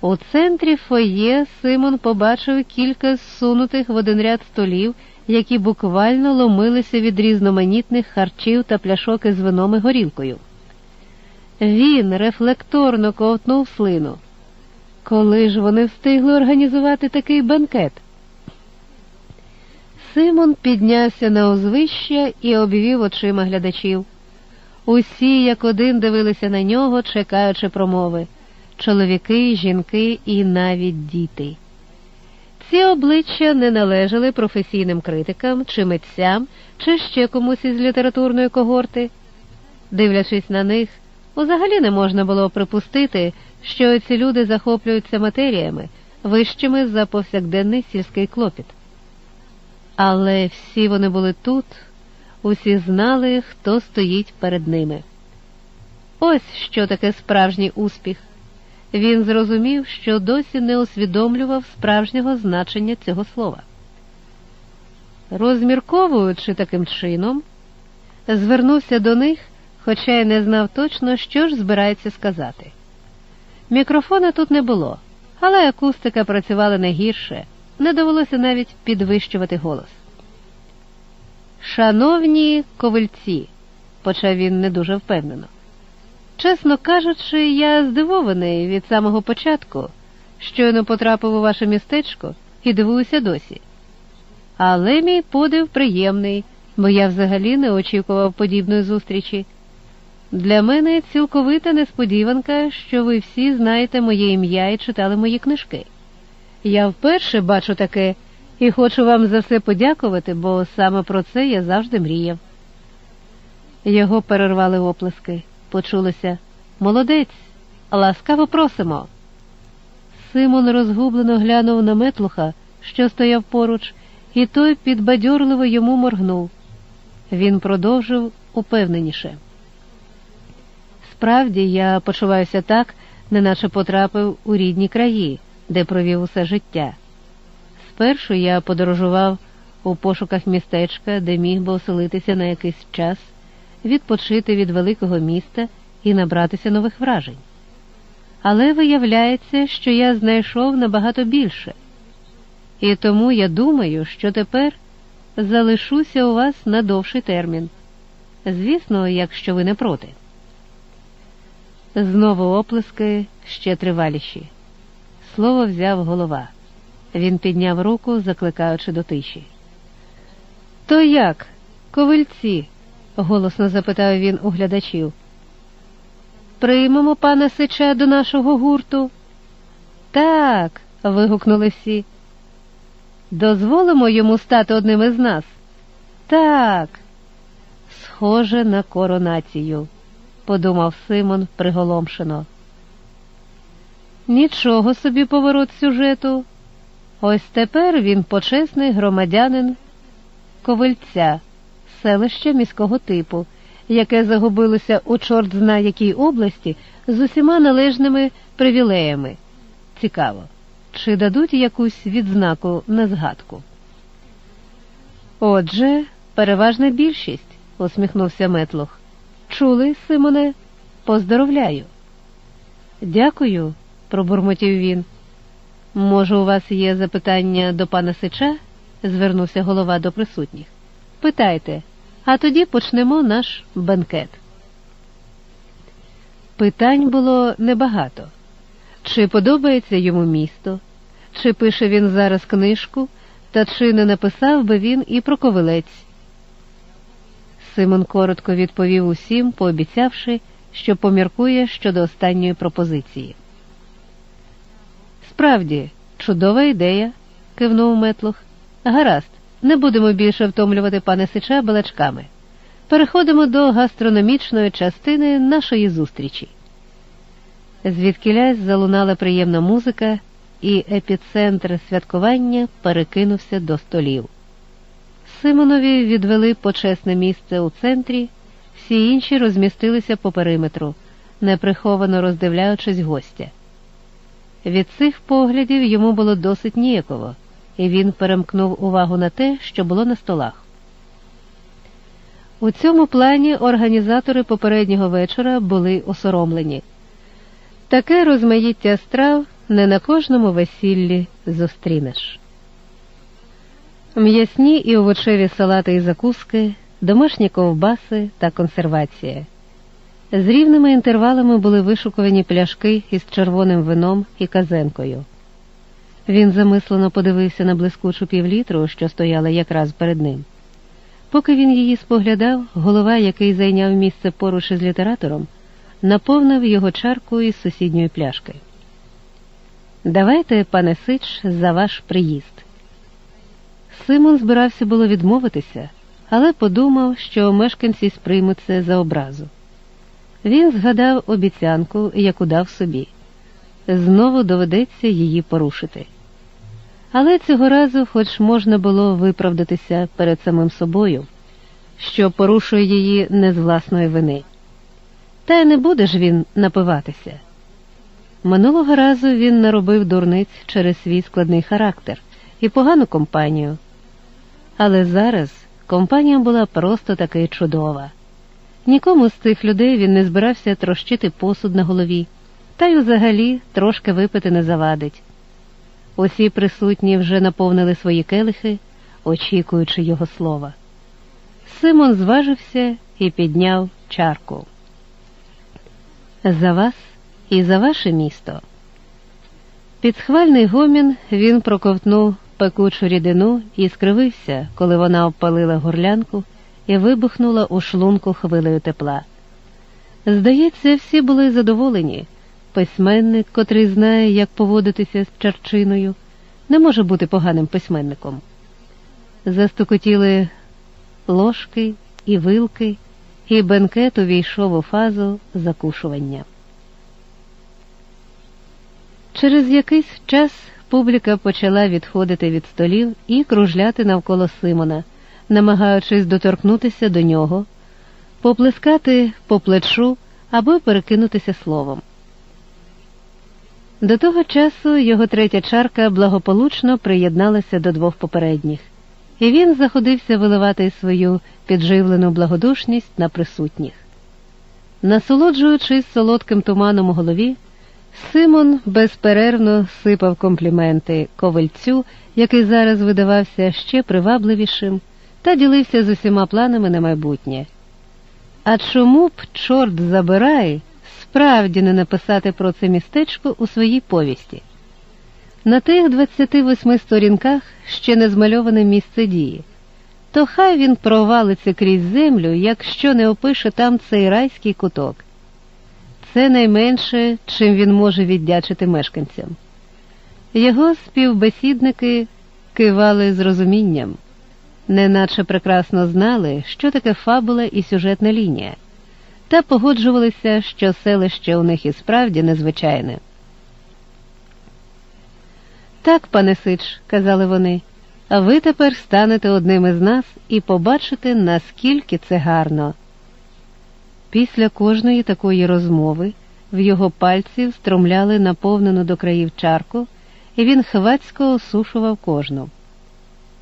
У центрі фоє Симон побачив кілька зсунутих в один ряд столів, які буквально ломилися від різноманітних харчів та пляшок із вином і горілкою. Він рефлекторно ковтнув слину. Коли ж вони встигли організувати такий банкет? Симон піднявся на узвище і обвів очима глядачів. Усі, як один, дивилися на нього, чекаючи промови чоловіки, жінки і навіть діти. Ці обличчя не належали професійним критикам чи митцям, чи ще комусь із літературної когорти. Дивлячись на них, взагалі не можна було припустити, що ці люди захоплюються матеріями, вищими за повсякденний сільський клопіт. Але всі вони були тут, усі знали, хто стоїть перед ними. Ось що таке справжній успіх. Він зрозумів, що досі не усвідомлював справжнього значення цього слова. Розмірковуючи таким чином, звернувся до них, хоча й не знав точно, що ж збирається сказати. Мікрофона тут не було, але акустика працювала не гірше, не довелося навіть підвищувати голос. Шановні ковальці, почав він не дуже впевнено. Чесно кажучи, я здивований від самого початку, щойно потрапив у ваше містечко і дивуюся досі. Але мій подив приємний, бо я взагалі не очікував подібної зустрічі. Для мене цілковита несподіванка, що ви всі знаєте моє ім'я і читали мої книжки. Я вперше бачу таке і хочу вам за все подякувати, бо саме про це я завжди мріяв. Його перервали оплески почулося Молодець, ласкаво просимо. Симон розгублено глянув на метлуха, що стояв поруч, і той підбадьорливо йому моргнув. Він продовжив упевненіше. Справді, я почуваюся так, неначе потрапив у рідні краї, де провів усе життя. Спершу я подорожував у пошуках містечка, де міг би оселитися на якийсь час відпочити від великого міста і набратися нових вражень. Але виявляється, що я знайшов набагато більше, і тому я думаю, що тепер залишуся у вас на довший термін. Звісно, якщо ви не проти. Знову оплески ще триваліші. Слово взяв голова. Він підняв руку, закликаючи до тиші. То як, ковильці? Голосно запитав він у глядачів. Приймемо пана Сича до нашого гурту. Так. вигукнули всі. Дозволимо йому стати одним із нас. Так. Схоже на коронацію, подумав Симон приголомшено. Нічого собі поворот сюжету. Ось тепер він почесний громадянин ковильця селище міського типу, яке загубилося у чорт зна якій області з усіма належними привілеями. Цікаво, чи дадуть якусь відзнаку на згадку? Отже, переважна більшість, усміхнувся Метлух. Чули, Симоне? Поздоровляю. Дякую, пробурмотів він. Може, у вас є запитання до пана Сича? звернувся голова до присутніх. Питайте, а тоді почнемо наш бенкет. Питань було небагато. Чи подобається йому місто, чи пише він зараз книжку, та чи не написав би він і про ковилець. Симон коротко відповів усім, пообіцявши, що поміркує щодо останньої пропозиції. Справді, чудова ідея, кивнув Метлух. Гаразд, не будемо більше втомлювати пане Сича балачками. Переходимо до гастрономічної частини нашої зустрічі. Звідкілясь залунала приємна музика, і епіцентр святкування перекинувся до столів. Симонові відвели почесне місце у центрі, всі інші розмістилися по периметру, неприховано роздивляючись гостя. Від цих поглядів йому було досить ніяково і він перемкнув увагу на те, що було на столах. У цьому плані організатори попереднього вечора були осоромлені. Таке розмаїття страв не на кожному весіллі зустрінеш. М'ясні і овочеві салати і закуски, домашні ковбаси та консервація. З рівними інтервалами були вишукувані пляшки із червоним вином і казенкою. Він замислено подивився на блискучу півлітру, що стояла якраз перед ним. Поки він її споглядав, голова, який зайняв місце поруч із літератором, наповнив його чарку із сусідньої пляшки. Давайте, пане Сич, за ваш приїзд. Симон збирався було відмовитися, але подумав, що мешканці сприймуть це за образу. Він згадав обіцянку, яку дав собі. Знову доведеться її порушити. Але цього разу, хоч можна було виправдатися перед самим собою, що порушує її не з власної вини. Та й не буде ж він напиватися. Минулого разу він наробив дурниць через свій складний характер і погану компанію. Але зараз компанія була просто таки чудова. Нікому з цих людей він не збирався трощити посуд на голові, та й взагалі трошки випити не завадить. Усі присутні вже наповнили свої келихи, очікуючи його слова. Симон зважився і підняв чарку. За вас і за ваше місто. Під схвальний гомін він проковтнув пекучу рідину і скривився, коли вона обпалила горлянку і вибухнула у шлунку хвилею тепла. Здається, всі були задоволені. Письменник, котрий знає, як поводитися з чарчиною, не може бути поганим письменником. Застукотіли ложки і вилки, і бенкет увійшов у фазу закушування. Через якийсь час публіка почала відходити від столів і кружляти навколо Симона, намагаючись доторкнутися до нього, поплескати по плечу або перекинутися словом. До того часу його третя чарка благополучно приєдналася до двох попередніх, і він заходився виливати свою підживлену благодушність на присутніх. Насолоджуючись солодким туманом у голові, Симон безперервно сипав компліменти ковальцю, який зараз видавався ще привабливішим, та ділився з усіма планами на майбутнє. А чому б, чорт забирай, справді не написати про це містечко у своїй повісті? На тих 28 сторінках ще не змальоване місце дії, то хай він провалиться крізь землю, якщо не опише там цей райський куток. Це найменше, чим він може віддячити мешканцям. Його співбесідники кивали з розумінням, неначе прекрасно знали, що таке фабула і сюжетна лінія, та погоджувалися, що селище у них і справді незвичайне. Так, пане Сич, казали вони, а ви тепер станете одним із нас і побачите, наскільки це гарно. Після кожної такої розмови в його пальці встромляли наповнену до країв чарку, і він хвацько осушував кожну.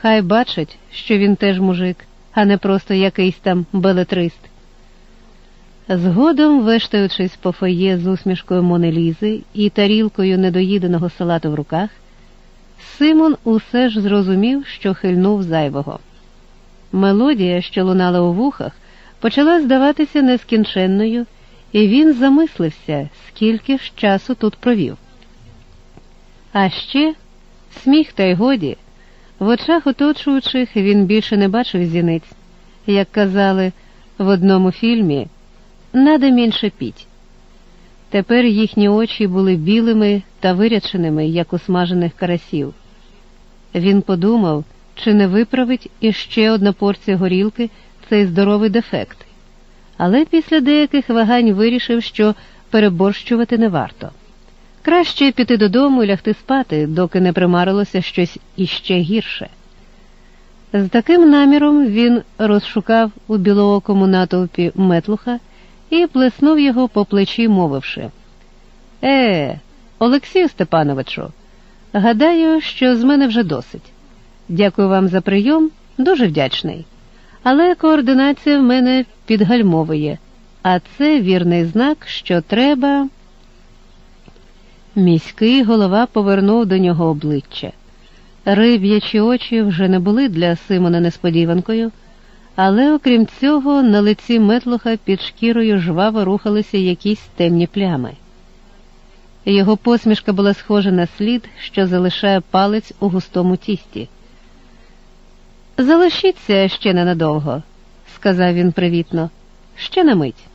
Хай бачить, що він теж мужик, а не просто якийсь там белетрист. Згодом, вештаючись по фоє з усмішкою Монелізи і тарілкою недоїденого салату в руках, Симон усе ж зрозумів, що хильнув зайвого. Мелодія, що лунала у вухах, почала здаватися нескінченною, і він замислився, скільки ж часу тут провів. А ще сміх та й годі, в очах оточуючих він більше не бачив зіниць, як казали в одному фільмі надо менше піть. Тепер їхні очі були білими та виряченими, як у смажених карасів. Він подумав, чи не виправить іще одна порція горілки цей здоровий дефект, але після деяких вагань вирішив, що переборщувати не варто. Краще піти додому і лягти спати, доки не примарилося щось іще гірше. З таким наміром він розшукав у білоокому натовпі метлуха і плеснув його по плечі, мовивши Е, Олексію Степановичу, гадаю, що з мене вже досить. Дякую вам за прийом, дуже вдячний але координація в мене підгальмовує, а це вірний знак, що треба. Міський голова повернув до нього обличчя. Риб'ячі очі вже не були для Симона несподіванкою, але окрім цього, на лиці метлуха під шкірою жваво рухалися якісь темні плями. Його посмішка була схожа на слід, що залишає палець у густому тісті. Залишіться ще ненадовго, сказав він привітно, ще на мить.